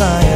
saia.